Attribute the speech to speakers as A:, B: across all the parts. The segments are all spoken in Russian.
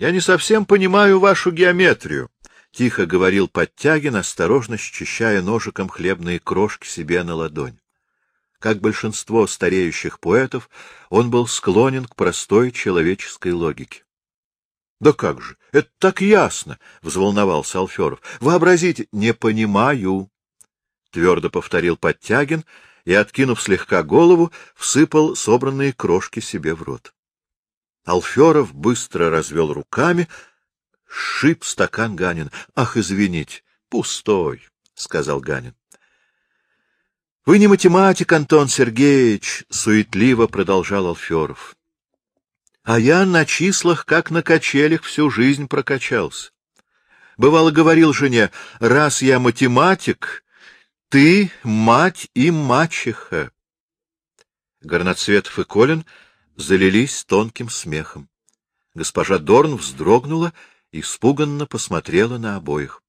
A: Я не совсем понимаю вашу геометрию, — тихо говорил Подтягин, осторожно счищая ножиком хлебные крошки себе на ладонь. Как большинство стареющих поэтов, он был склонен к простой человеческой логике. — Да как же, это так ясно! — взволновался Алферов. — Вообразите, не понимаю! — твердо повторил Подтягин и, откинув слегка голову, всыпал собранные крошки себе в рот. Алферов быстро развел руками, шип стакан Ганин. — Ах, извините, пустой, — сказал Ганин. — Вы не математик, Антон Сергеевич, — суетливо продолжал Алферов. — А я на числах, как на качелях, всю жизнь прокачался. Бывало, говорил жене, раз я математик, ты мать и мачеха. Горноцветов и Колин залились тонким смехом. Госпожа Дорн вздрогнула и испуганно посмотрела на обоих.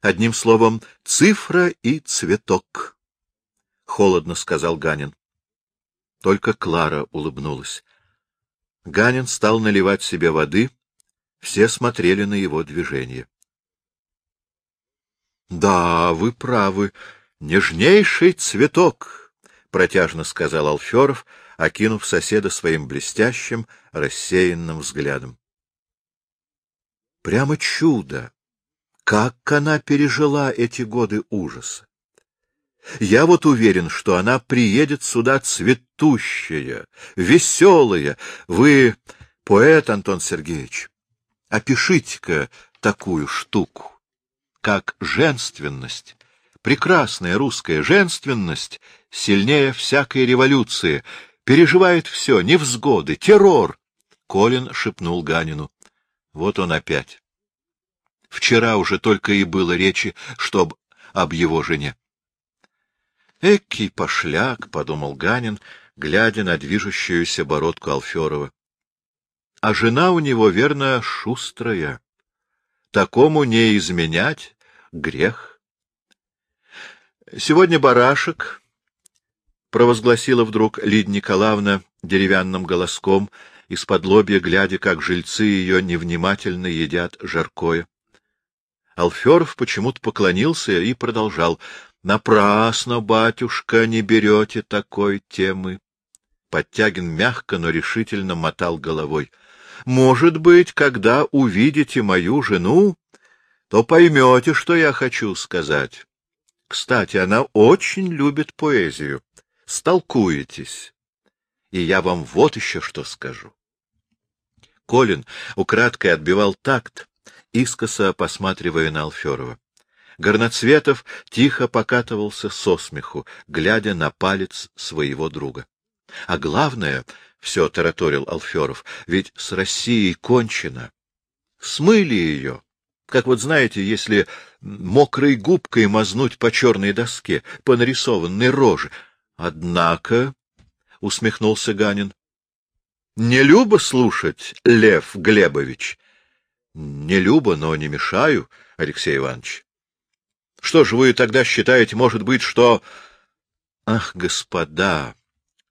A: Одним словом, цифра и цветок, — холодно сказал Ганин. Только Клара улыбнулась. Ганин стал наливать себе воды, все смотрели на его движение. — Да, вы правы, нежнейший цветок, — протяжно сказал Алферов, окинув соседа своим блестящим, рассеянным взглядом. Прямо чудо! Как она пережила эти годы ужаса! Я вот уверен, что она приедет сюда цветущая, веселая. Вы поэт, Антон Сергеевич. Опишите-ка такую штуку, как женственность. Прекрасная русская женственность сильнее всякой революции, переживает все, невзгоды, террор. Колин шепнул Ганину. Вот он опять. Вчера уже только и было речи, чтоб об его жене. Экий пошляк, — подумал Ганин, глядя на движущуюся бородку Алферова. А жена у него, верно, шустрая. Такому не изменять — грех. Сегодня барашек, — провозгласила вдруг Лидия Николаевна деревянным голоском, из-под лобья глядя, как жильцы ее невнимательно едят жаркое. Алферов почему-то поклонился и продолжал. — Напрасно, батюшка, не берете такой темы. Подтягин мягко, но решительно мотал головой. — Может быть, когда увидите мою жену, то поймете, что я хочу сказать. Кстати, она очень любит поэзию столкуетесь. И я вам вот еще что скажу. Колин украдкой отбивал такт, искоса посматривая на Алферова. Горноцветов тихо покатывался со смеху, глядя на палец своего друга. А главное, — все тараторил Алферов, — ведь с Россией кончено. Смыли ее, как вот знаете, если мокрой губкой мазнуть по черной доске, по нарисованной роже, Однако, — усмехнулся Ганин, — не любо слушать, Лев Глебович. Не любо, но не мешаю, Алексей Иванович. Что же вы тогда считаете, может быть, что... Ах, господа!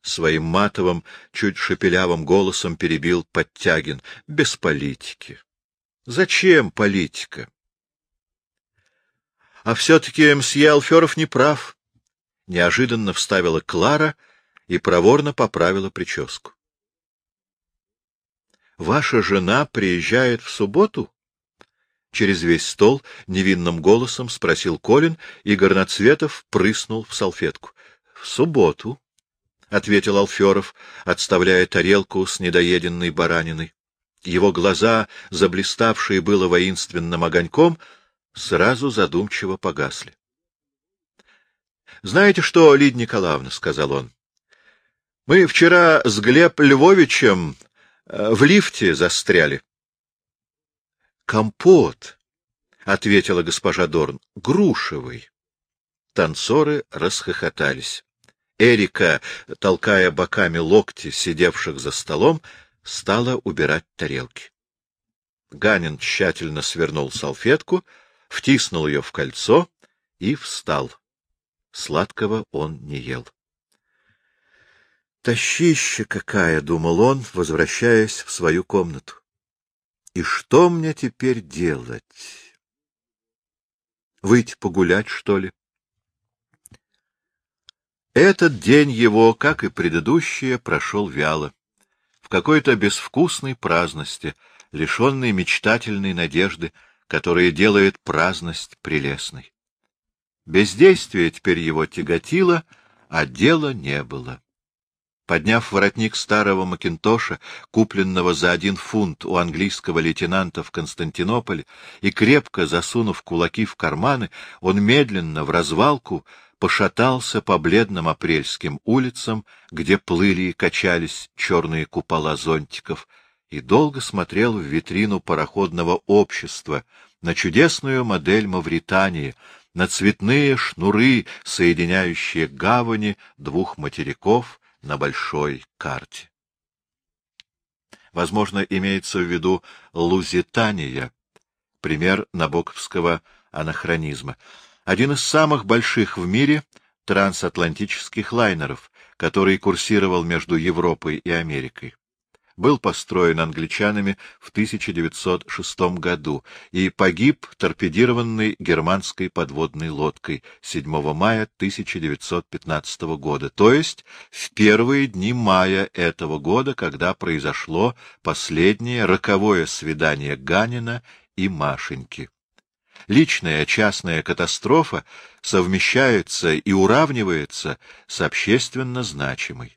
A: Своим матовым, чуть шепелявым голосом перебил Подтягин. Без политики. Зачем политика? А все-таки мсье Алферов не прав неожиданно вставила Клара и проворно поправила прическу. — Ваша жена приезжает в субботу? Через весь стол невинным голосом спросил Колин, и Горноцветов прыснул в салфетку. — В субботу, — ответил Алферов, отставляя тарелку с недоеденной бараниной. Его глаза, заблиставшие было воинственным огоньком, сразу задумчиво погасли. — Знаете что, Лидия Николаевна, — сказал он, — мы вчера с Глеб Львовичем э, в лифте застряли. — Компот, — ответила госпожа Дорн, — грушевый. Танцоры расхохотались. Эрика, толкая боками локти сидевших за столом, стала убирать тарелки. Ганин тщательно свернул салфетку, втиснул ее в кольцо и встал. Сладкого он не ел. «Тащища какая!» — думал он, возвращаясь в свою комнату. И что мне теперь делать? Выйти погулять, что ли? Этот день его, как и предыдущие, прошел вяло, в какой-то безвкусной праздности, лишенной мечтательной надежды, которая делает праздность прелестной. Бездействие теперь его тяготило, а дела не было. Подняв воротник старого Макинтоша, купленного за один фунт у английского лейтенанта в Константинополе, и крепко засунув кулаки в карманы, он медленно в развалку пошатался по бледным апрельским улицам, где плыли и качались черные купола зонтиков, и долго смотрел в витрину пароходного общества, на чудесную модель Мавритании, на цветные шнуры, соединяющие гавани двух материков — на большой карте. Возможно, имеется в виду Лузитания, пример набоковского анахронизма. Один из самых больших в мире трансатлантических лайнеров, который курсировал между Европой и Америкой был построен англичанами в 1906 году и погиб торпедированной германской подводной лодкой 7 мая 1915 года, то есть в первые дни мая этого года, когда произошло последнее роковое свидание Ганина и Машеньки. Личная частная катастрофа совмещается и уравнивается с общественно значимой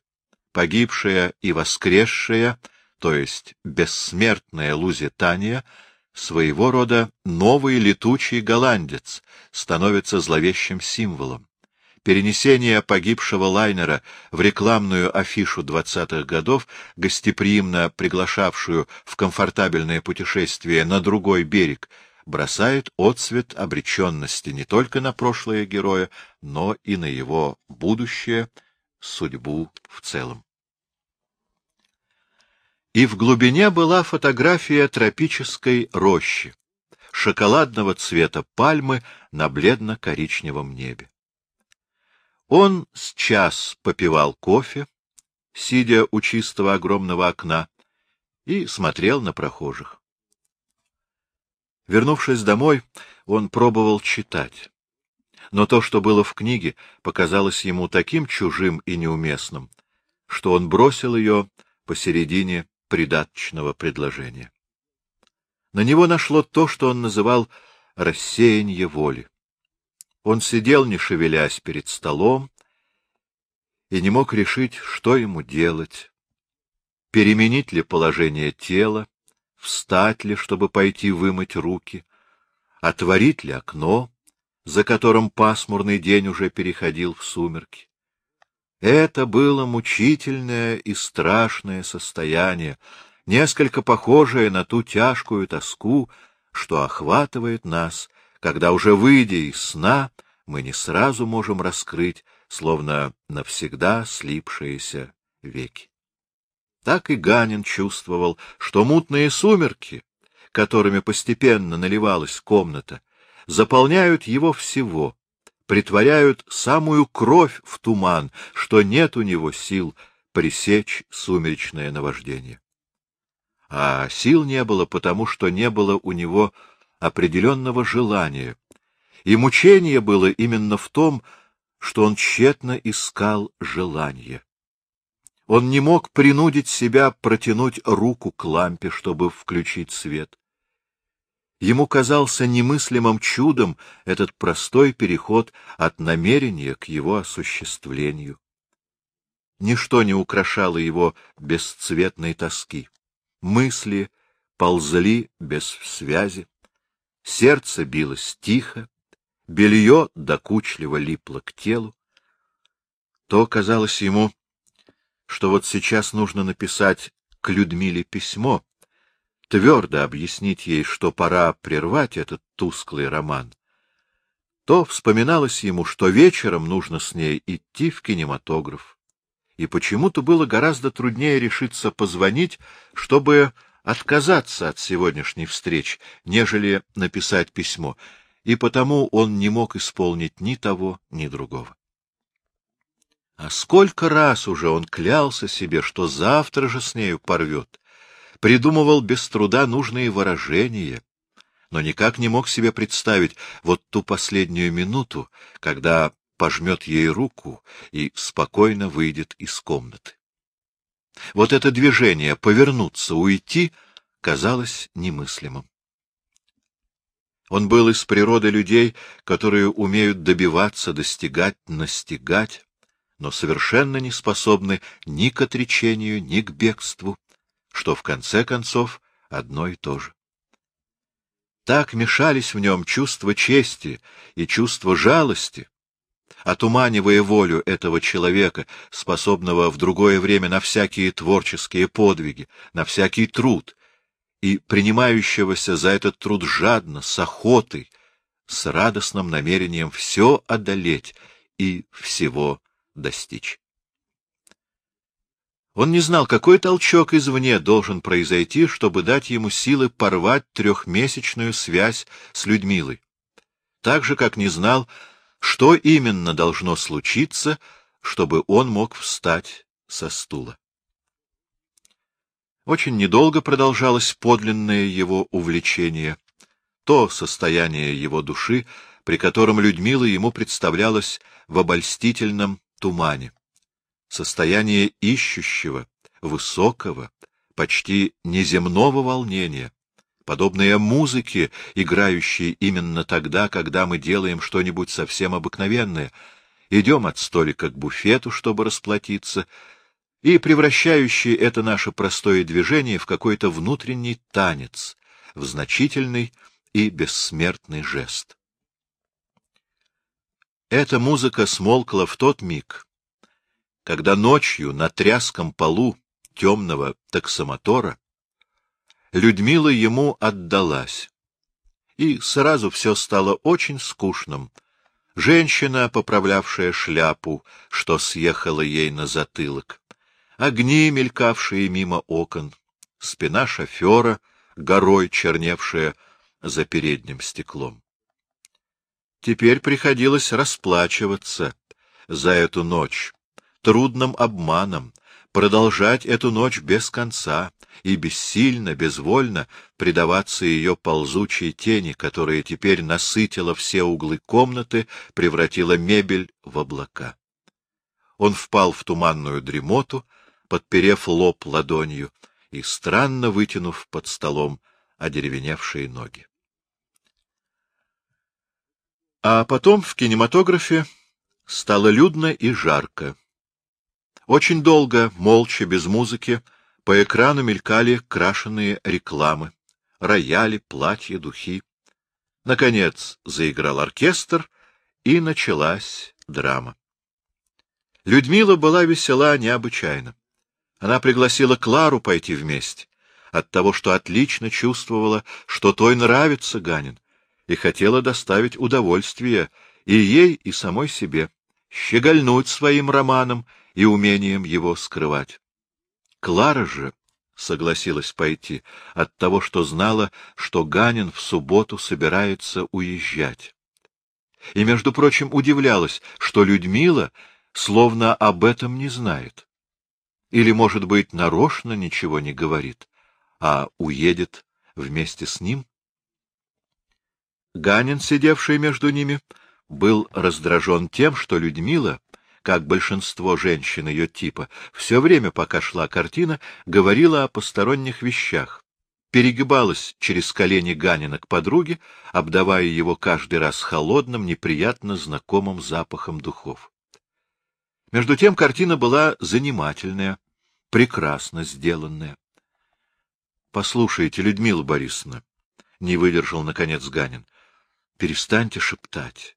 A: погибшая и воскресшая, то есть бессмертная Лузитания, своего рода новый летучий голландец, становится зловещим символом. Перенесение погибшего лайнера в рекламную афишу двадцатых годов, гостеприимно приглашавшую в комфортабельное путешествие на другой берег, бросает отсвет обреченности не только на прошлое героя, но и на его будущее — судьбу в целом. И в глубине была фотография тропической рощи, шоколадного цвета пальмы на бледно-коричневом небе. Он с час попивал кофе, сидя у чистого огромного окна, и смотрел на прохожих. Вернувшись домой, он пробовал читать но то, что было в книге, показалось ему таким чужим и неуместным, что он бросил ее посередине придаточного предложения. На него нашло то, что он называл рассеяние воли. Он сидел, не шевелясь, перед столом и не мог решить, что ему делать, переменить ли положение тела, встать ли, чтобы пойти вымыть руки, отворить ли окно, за которым пасмурный день уже переходил в сумерки. Это было мучительное и страшное состояние, несколько похожее на ту тяжкую тоску, что охватывает нас, когда уже выйдя из сна, мы не сразу можем раскрыть, словно навсегда слипшиеся веки. Так и Ганин чувствовал, что мутные сумерки, которыми постепенно наливалась комната, заполняют его всего, притворяют самую кровь в туман, что нет у него сил пресечь сумеречное наваждение. А сил не было, потому что не было у него определенного желания, и мучение было именно в том, что он тщетно искал желание. Он не мог принудить себя протянуть руку к лампе, чтобы включить свет. Ему казался немыслимым чудом этот простой переход от намерения к его осуществлению. Ничто не украшало его бесцветной тоски. Мысли ползли без связи, сердце билось тихо, белье докучливо липло к телу. То казалось ему, что вот сейчас нужно написать к Людмиле письмо, твердо объяснить ей, что пора прервать этот тусклый роман, то вспоминалось ему, что вечером нужно с ней идти в кинематограф. И почему-то было гораздо труднее решиться позвонить, чтобы отказаться от сегодняшней встречи, нежели написать письмо, и потому он не мог исполнить ни того, ни другого. А сколько раз уже он клялся себе, что завтра же с нею порвет, придумывал без труда нужные выражения, но никак не мог себе представить вот ту последнюю минуту, когда пожмет ей руку и спокойно выйдет из комнаты. Вот это движение повернуться, уйти казалось немыслимым. Он был из природы людей, которые умеют добиваться, достигать, настигать, но совершенно не способны ни к отречению, ни к бегству, что в конце концов одно и то же. Так мешались в нем чувство чести и чувство жалости, отуманивая волю этого человека, способного в другое время на всякие творческие подвиги, на всякий труд, и принимающегося за этот труд жадно, с охотой, с радостным намерением все одолеть и всего достичь. Он не знал, какой толчок извне должен произойти, чтобы дать ему силы порвать трехмесячную связь с Людмилой. Так же, как не знал, что именно должно случиться, чтобы он мог встать со стула. Очень недолго продолжалось подлинное его увлечение, то состояние его души, при котором Людмила ему представлялась в обольстительном тумане. Состояние ищущего, высокого, почти неземного волнения, подобное музыке, играющей именно тогда, когда мы делаем что-нибудь совсем обыкновенное, идем от столика к буфету, чтобы расплатиться, и превращающий это наше простое движение в какой-то внутренний танец, в значительный и бессмертный жест. Эта музыка смолкла в тот миг, когда ночью на тряском полу темного таксомотора Людмила ему отдалась, и сразу все стало очень скучным. Женщина, поправлявшая шляпу, что съехала ей на затылок, огни, мелькавшие мимо окон, спина шофера, горой черневшая за передним стеклом. Теперь приходилось расплачиваться за эту ночь, трудным обманом, продолжать эту ночь без конца и бессильно, безвольно предаваться ее ползучей тени, которая теперь насытила все углы комнаты, превратила мебель в облака. Он впал в туманную дремоту, подперев лоб ладонью и странно вытянув под столом одеревеневшие ноги. А потом в кинематографе стало людно и жарко. Очень долго, молча, без музыки, по экрану мелькали крашеные рекламы, рояли, платья, духи. Наконец заиграл оркестр, и началась драма. Людмила была весела необычайно. Она пригласила Клару пойти вместе, от того, что отлично чувствовала, что той нравится Ганин, и хотела доставить удовольствие и ей, и самой себе, щегольнуть своим романом и умением его скрывать. Клара же согласилась пойти от того, что знала, что Ганин в субботу собирается уезжать. И, между прочим, удивлялась, что Людмила словно об этом не знает. Или, может быть, нарочно ничего не говорит, а уедет вместе с ним? Ганин, сидевший между ними, был раздражен тем, что Людмила, как большинство женщин ее типа, все время, пока шла картина, говорила о посторонних вещах, перегибалась через колени Ганина к подруге, обдавая его каждый раз холодным, неприятно знакомым запахом духов. Между тем картина была занимательная, прекрасно сделанная. — Послушайте, Людмила Борисовна, — не выдержал, наконец, Ганин, Перестаньте шептать.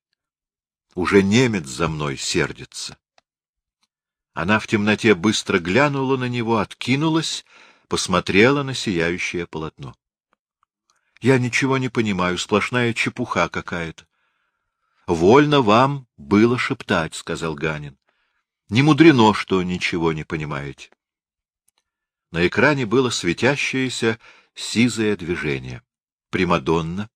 A: Уже немец за мной сердится. Она в темноте быстро глянула на него, откинулась, посмотрела на сияющее полотно. — Я ничего не понимаю, сплошная чепуха какая-то. — Вольно вам было шептать, — сказал Ганин. — Не мудрено, что ничего не понимаете. На экране было светящееся сизое движение. Примадонна,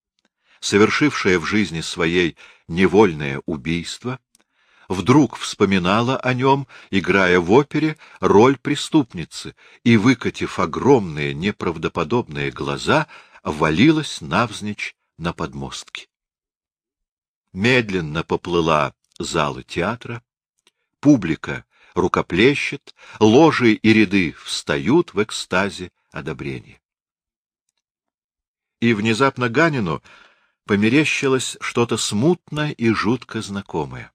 A: совершившая в жизни своей невольное убийство, вдруг вспоминала о нем, играя в опере роль преступницы, и, выкатив огромные неправдоподобные глаза, валилась навзничь на подмостки. Медленно поплыла залы театра, публика рукоплещет, ложи и ряды встают в экстазе одобрения. И внезапно Ганину померещилось что-то смутно и жутко знакомое.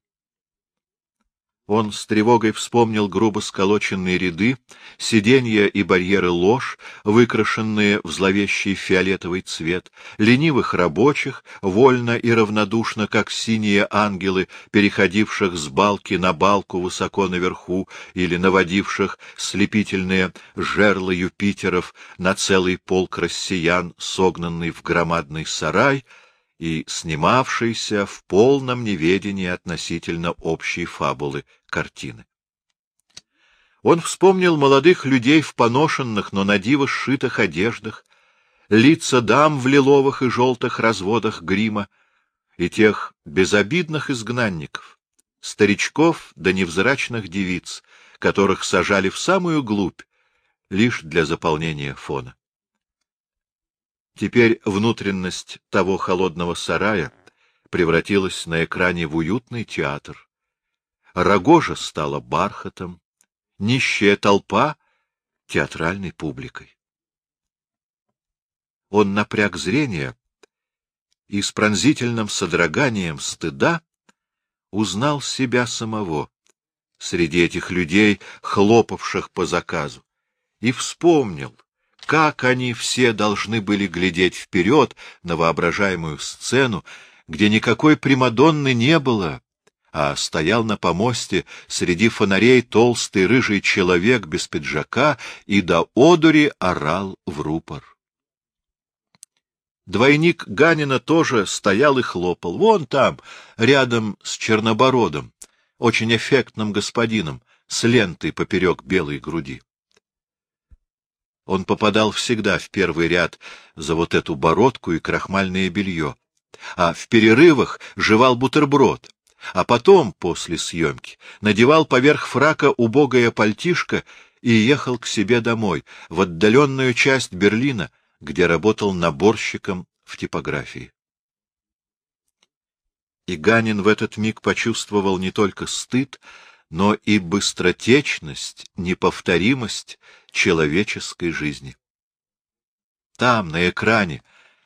A: Он с тревогой вспомнил грубо сколоченные ряды, сиденья и барьеры лож, выкрашенные в зловещий фиолетовый цвет, ленивых рабочих, вольно и равнодушно, как синие ангелы, переходивших с балки на балку высоко наверху или наводивших слепительные жерла Юпитеров на целый полк россиян, согнанный в громадный сарай — и снимавшийся в полном неведении относительно общей фабулы картины. Он вспомнил молодых людей в поношенных, но надиво сшитых одеждах, лица дам в лиловых и желтых разводах грима и тех безобидных изгнанников, старичков да невзрачных девиц, которых сажали в самую глубь лишь для заполнения фона. Теперь внутренность того холодного сарая превратилась на экране в уютный театр. Рогожа стала бархатом, нищая толпа — театральной публикой. Он напряг зрение и с пронзительным содроганием стыда узнал себя самого среди этих людей, хлопавших по заказу, и вспомнил, как они все должны были глядеть вперед на воображаемую сцену, где никакой Примадонны не было, а стоял на помосте среди фонарей толстый рыжий человек без пиджака и до одури орал в рупор. Двойник Ганина тоже стоял и хлопал. Вон там, рядом с Чернобородом, очень эффектным господином, с лентой поперек белой груди. Он попадал всегда в первый ряд за вот эту бородку и крахмальное белье, а в перерывах жевал бутерброд, а потом, после съемки, надевал поверх фрака убогое пальтишко и ехал к себе домой, в отдаленную часть Берлина, где работал наборщиком в типографии. И Ганин в этот миг почувствовал не только стыд, но и быстротечность, неповторимость человеческой жизни. Там, на экране,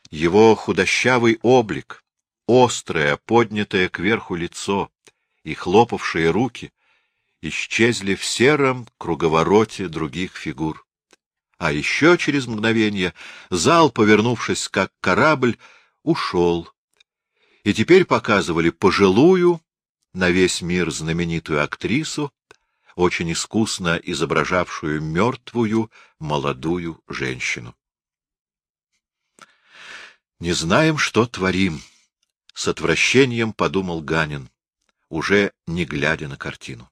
A: его худощавый облик, острое, поднятое кверху лицо и хлопавшие руки исчезли в сером круговороте других фигур. А еще через мгновение зал, повернувшись как корабль, ушел, и теперь показывали пожилую, на весь мир знаменитую актрису, очень искусно изображавшую мертвую молодую женщину. «Не знаем, что творим», — с отвращением подумал Ганин, уже не глядя на картину.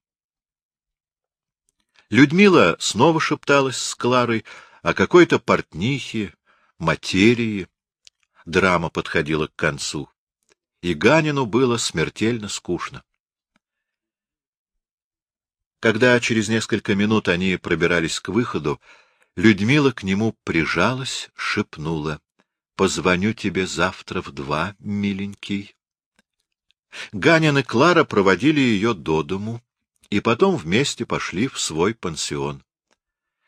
A: Людмила снова шепталась с Кларой о какой-то портнихе, материи. Драма подходила к концу, и Ганину было смертельно скучно. Когда через несколько минут они пробирались к выходу, Людмила к нему прижалась, шепнула. — Позвоню тебе завтра в два, миленький. Ганин и Клара проводили ее до дому, и потом вместе пошли в свой пансион.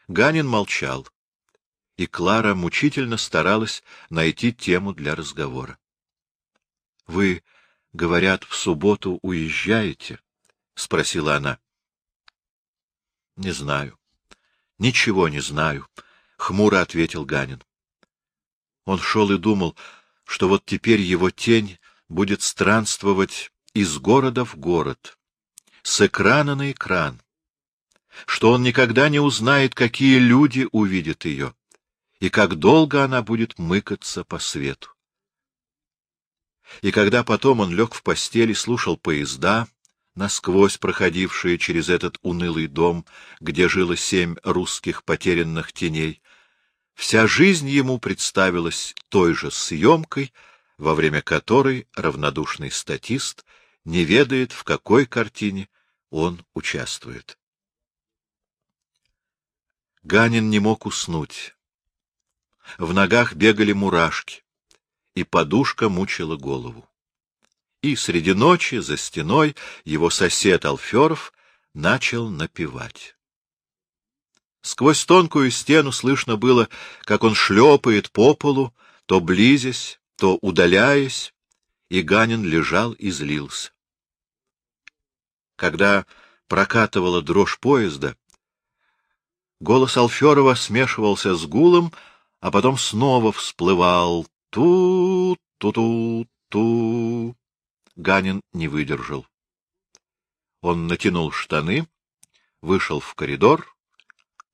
A: Ганин молчал, и Клара мучительно старалась найти тему для разговора. — Вы, говорят, в субботу уезжаете? — спросила она. Не знаю. Ничего не знаю, — хмуро ответил Ганин. Он шел и думал, что вот теперь его тень будет странствовать из города в город, с экрана на экран, что он никогда не узнает, какие люди увидят ее, и как долго она будет мыкаться по свету. И когда потом он лег в постели, слушал поезда, насквозь проходившие через этот унылый дом, где жило семь русских потерянных теней, вся жизнь ему представилась той же съемкой, во время которой равнодушный статист не ведает, в какой картине он участвует. Ганин не мог уснуть. В ногах бегали мурашки, и подушка мучила голову. И среди ночи за стеной его сосед Алферов начал напевать. Сквозь тонкую стену слышно было, как он шлепает по полу, то близясь, то удаляясь, и Ганин лежал и злился. Когда прокатывала дрожь поезда, голос Алферова смешивался с гулом, а потом снова всплывал «ту-ту-ту-ту». Ганин не выдержал. Он натянул штаны, вышел в коридор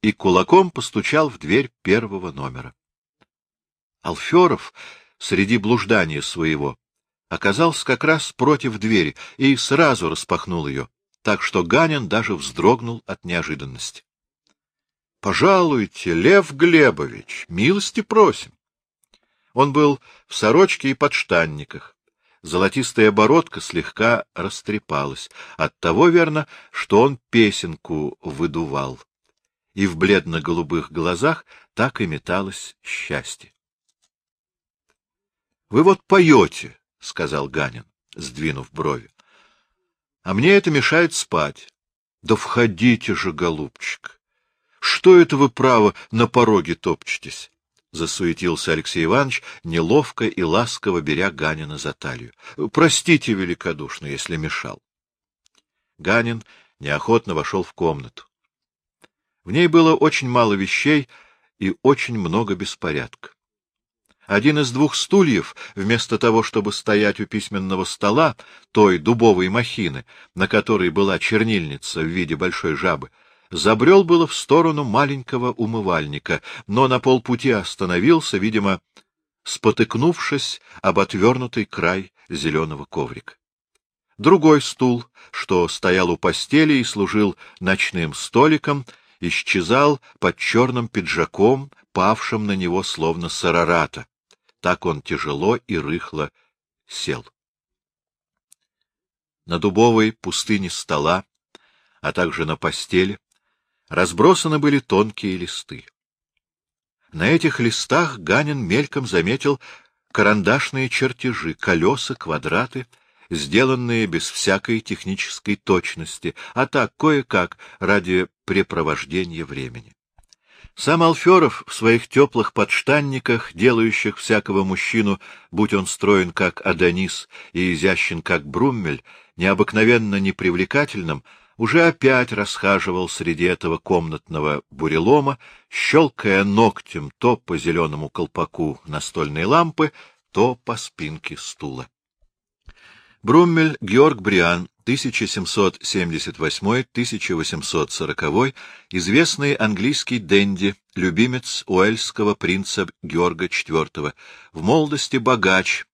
A: и кулаком постучал в дверь первого номера. Алферов среди блуждания своего оказался как раз против двери и сразу распахнул ее, так что Ганин даже вздрогнул от неожиданности. — Пожалуйте, Лев Глебович, милости просим. Он был в сорочке и подштанниках. Золотистая бородка слегка растрепалась. От того, верно, что он песенку выдувал. И в бледно-голубых глазах так и металось счастье. — Вы вот поете, — сказал Ганин, сдвинув брови. — А мне это мешает спать. — Да входите же, голубчик! Что это вы, право, на пороге топчетесь? — засуетился Алексей Иванович, неловко и ласково беря Ганина за талию. — Простите великодушно, если мешал. Ганин неохотно вошел в комнату. В ней было очень мало вещей и очень много беспорядка. Один из двух стульев, вместо того, чтобы стоять у письменного стола, той дубовой махины, на которой была чернильница в виде большой жабы, забрел было в сторону маленького умывальника, но на полпути остановился, видимо, спотыкнувшись об отвернутый край зеленого коврика. Другой стул, что стоял у постели и служил ночным столиком, исчезал под черным пиджаком, павшим на него словно сарарата. Так он тяжело и рыхло сел. На дубовой пустыне стола, а также на постели, разбросаны были тонкие листы. На этих листах Ганин мельком заметил карандашные чертежи, колеса, квадраты, сделанные без всякой технической точности, а так кое-как ради препровождения времени. Сам Алферов в своих теплых подштанниках, делающих всякого мужчину, будь он строен как Адонис и изящен как Бруммель, необыкновенно непривлекательным, уже опять расхаживал среди этого комнатного бурелома, щелкая ногтем то по зеленому колпаку настольной лампы, то по спинке стула. Бруммель Георг Бриан 1778-1840, известный английский денди, любимец уэльского принца Георга IV, в молодости богач,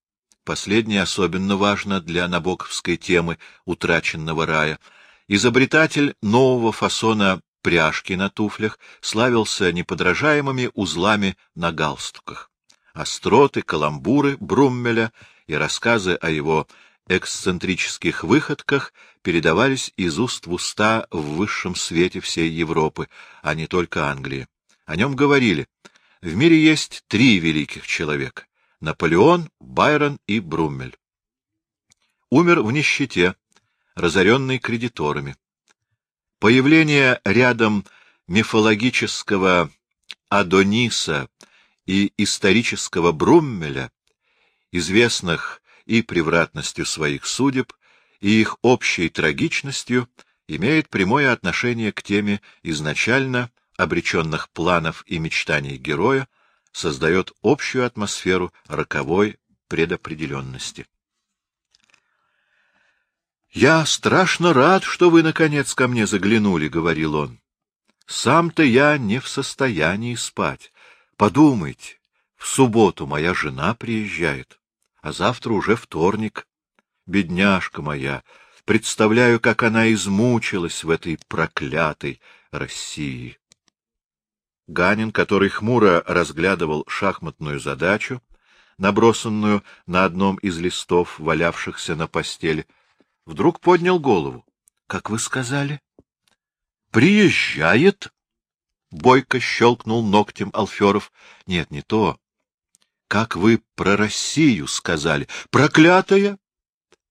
A: последнее особенно важно для набоковской темы утраченного рая, изобретатель нового фасона пряжки на туфлях, славился неподражаемыми узлами на галстуках. Остроты, каламбуры Бруммеля и рассказы о его эксцентрических выходках передавались из уст в уста в высшем свете всей Европы, а не только Англии. О нем говорили, в мире есть три великих человека — Наполеон, Байрон и Бруммель. Умер в нищете, разоренный кредиторами. Появление рядом мифологического Адониса и исторического Бруммеля, известных и превратностью своих судеб, и их общей трагичностью имеет прямое отношение к теме изначально обреченных планов и мечтаний героя, создает общую атмосферу роковой предопределенности. «Я страшно рад, что вы, наконец, ко мне заглянули», — говорил он. «Сам-то я не в состоянии спать. Подумайте, в субботу моя жена приезжает а завтра уже вторник. Бедняжка моя, представляю, как она измучилась в этой проклятой России. Ганин, который хмуро разглядывал шахматную задачу, набросанную на одном из листов, валявшихся на постели, вдруг поднял голову. — Как вы сказали? — Приезжает? — бойко щелкнул ногтем Алферов. — Нет, не то. Как вы про Россию сказали? Проклятая?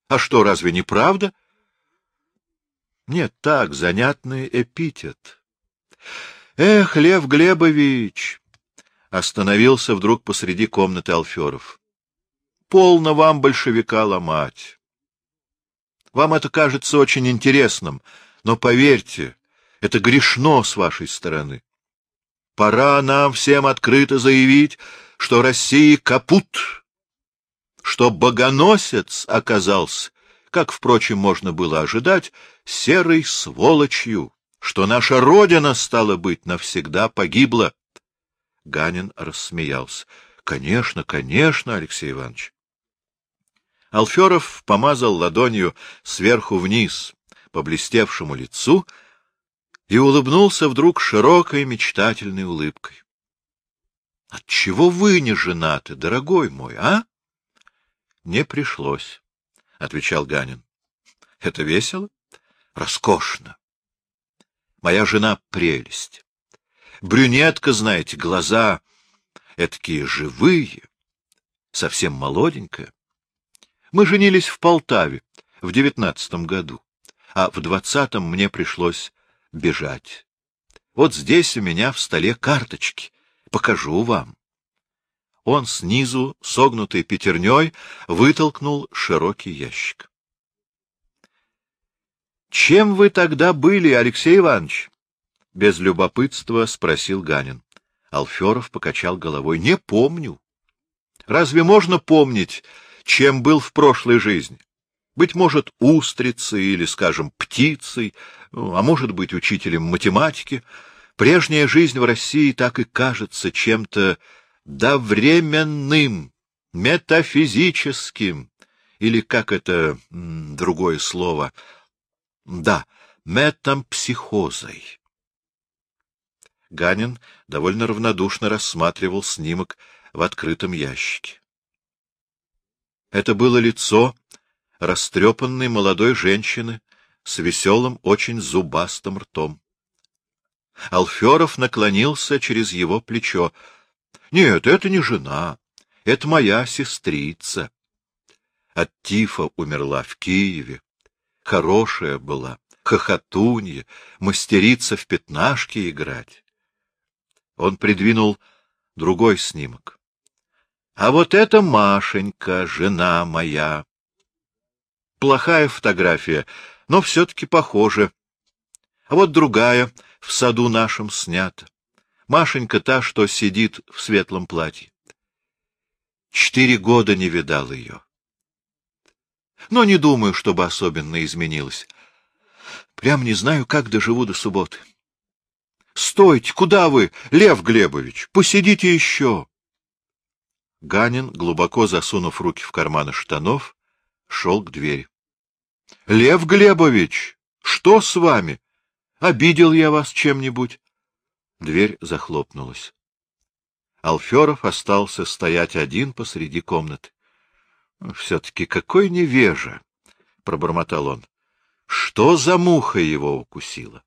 A: А что, разве не правда? Нет, так, занятный эпитет. Эх, Лев Глебович! Остановился вдруг посреди комнаты Алферов. Полно вам большевика ломать. Вам это кажется очень интересным, но поверьте, это грешно с вашей стороны. Пора нам всем открыто заявить, что России капут, что богоносец оказался, как, впрочем, можно было ожидать, серой сволочью, что наша Родина, стала быть, навсегда погибла. Ганин рассмеялся. — Конечно, конечно, Алексей Иванович. Алферов помазал ладонью сверху вниз по блестевшему лицу и улыбнулся вдруг широкой мечтательной улыбкой. — Отчего вы не женаты, дорогой мой, а? — Не пришлось, — отвечал Ганин. — Это весело? — Роскошно. Моя жена — прелесть. Брюнетка, знаете, глаза этакие живые, совсем молоденькая. Мы женились в Полтаве в девятнадцатом году, а в двадцатом мне пришлось бежать. Вот здесь у меня в столе карточки. Покажу вам. Он снизу, согнутой пятерней, вытолкнул широкий ящик. — Чем вы тогда были, Алексей Иванович? — без любопытства спросил Ганин. Алферов покачал головой. — Не помню. Разве можно помнить, чем был в прошлой жизни? Быть может, устрицей или, скажем, птицей, ну, а может быть, учителем математики — Прежняя жизнь в России так и кажется чем-то довременным, метафизическим, или как это другое слово? Да, метампсихозой. Ганин довольно равнодушно рассматривал снимок в открытом ящике. Это было лицо растрепанной молодой женщины с веселым, очень зубастым ртом. Алферов наклонился через его плечо. — Нет, это не жена. Это моя сестрица. От тифа умерла в Киеве. Хорошая была, хохотунья, мастерица в пятнашки играть. Он придвинул другой снимок. — А вот это Машенька, жена моя. Плохая фотография, но все-таки похожа. А вот другая — в саду нашем снято. Машенька та, что сидит в светлом платье. Четыре года не видал ее. Но не думаю, чтобы особенно изменилась. Прям не знаю, как доживу до субботы. Стойте, куда вы, Лев Глебович? Посидите еще. Ганин, глубоко засунув руки в карманы штанов, шел к двери. — Лев Глебович, что с вами? Обидел я вас чем-нибудь? Дверь захлопнулась. Алферов остался стоять один посреди комнаты. — Все-таки какой невежа! — пробормотал он. — Что за муха его укусила?